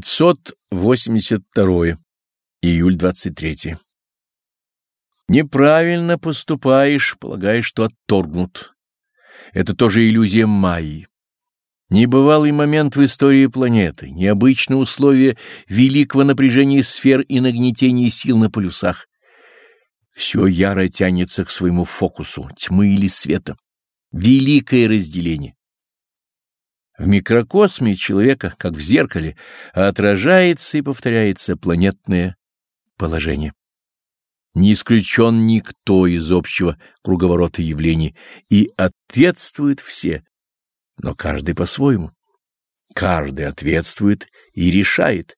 582. Июль 23. Неправильно поступаешь, полагаешь, что отторгнут. Это тоже иллюзия Майи. Небывалый момент в истории планеты, необычные условия великого напряжения сфер и нагнетения сил на полюсах. Все яро тянется к своему фокусу, тьмы или света. Великое разделение. В микрокосме человека, как в зеркале, отражается и повторяется планетное положение. Не исключен никто из общего круговорота явлений, и ответствуют все, но каждый по-своему. Каждый ответствует и решает,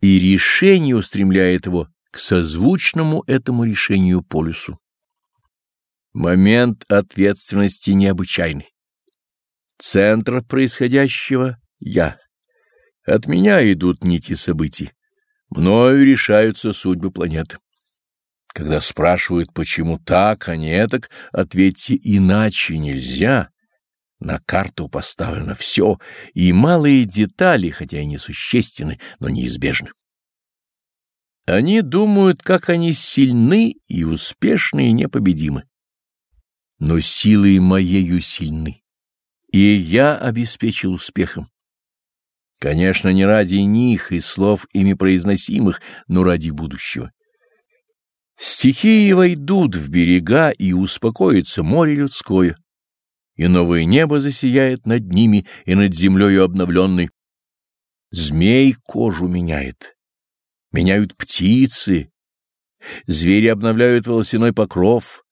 и решение устремляет его к созвучному этому решению полюсу. Момент ответственности необычайный. Центр происходящего — я. От меня идут нити событий. Мною решаются судьбы планеты. Когда спрашивают, почему так, а не так, ответьте, иначе нельзя. На карту поставлено все, и малые детали, хотя и несущественны, но неизбежны. Они думают, как они сильны и успешны и непобедимы. Но силой моею сильны и я обеспечил успехом. Конечно, не ради них и слов ими произносимых, но ради будущего. Стихии войдут в берега, и успокоится море людское, и новое небо засияет над ними и над землею обновленной. Змей кожу меняет, меняют птицы, звери обновляют волосяной покров,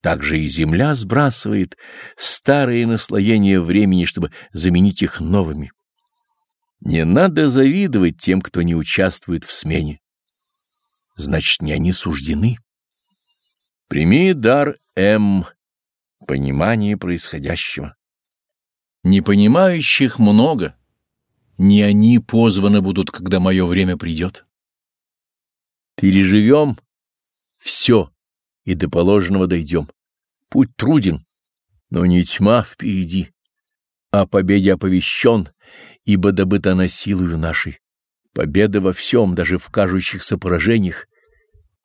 также и земля сбрасывает старые наслоения времени, чтобы заменить их новыми. Не надо завидовать тем, кто не участвует в смене. Значит, не они суждены. Прими дар М, понимание происходящего. Непонимающих много. Не они позваны будут, когда мое время придет. Переживем все и до положенного дойдем. Путь труден, но не тьма впереди. О победе оповещен, ибо добыта она силою нашей. Победа во всем, даже в кажущихся поражениях.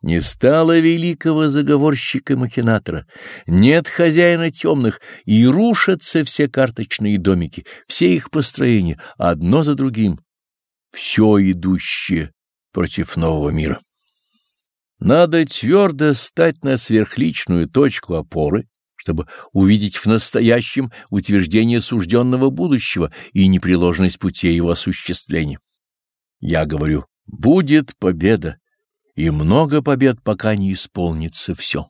Не стало великого заговорщика-махинатора, нет хозяина темных, и рушатся все карточные домики, все их построения, одно за другим, все идущее против нового мира. Надо твердо стать на сверхличную точку опоры, чтобы увидеть в настоящем утверждение сужденного будущего и непреложность путей его осуществления. Я говорю, будет победа, и много побед, пока не исполнится все.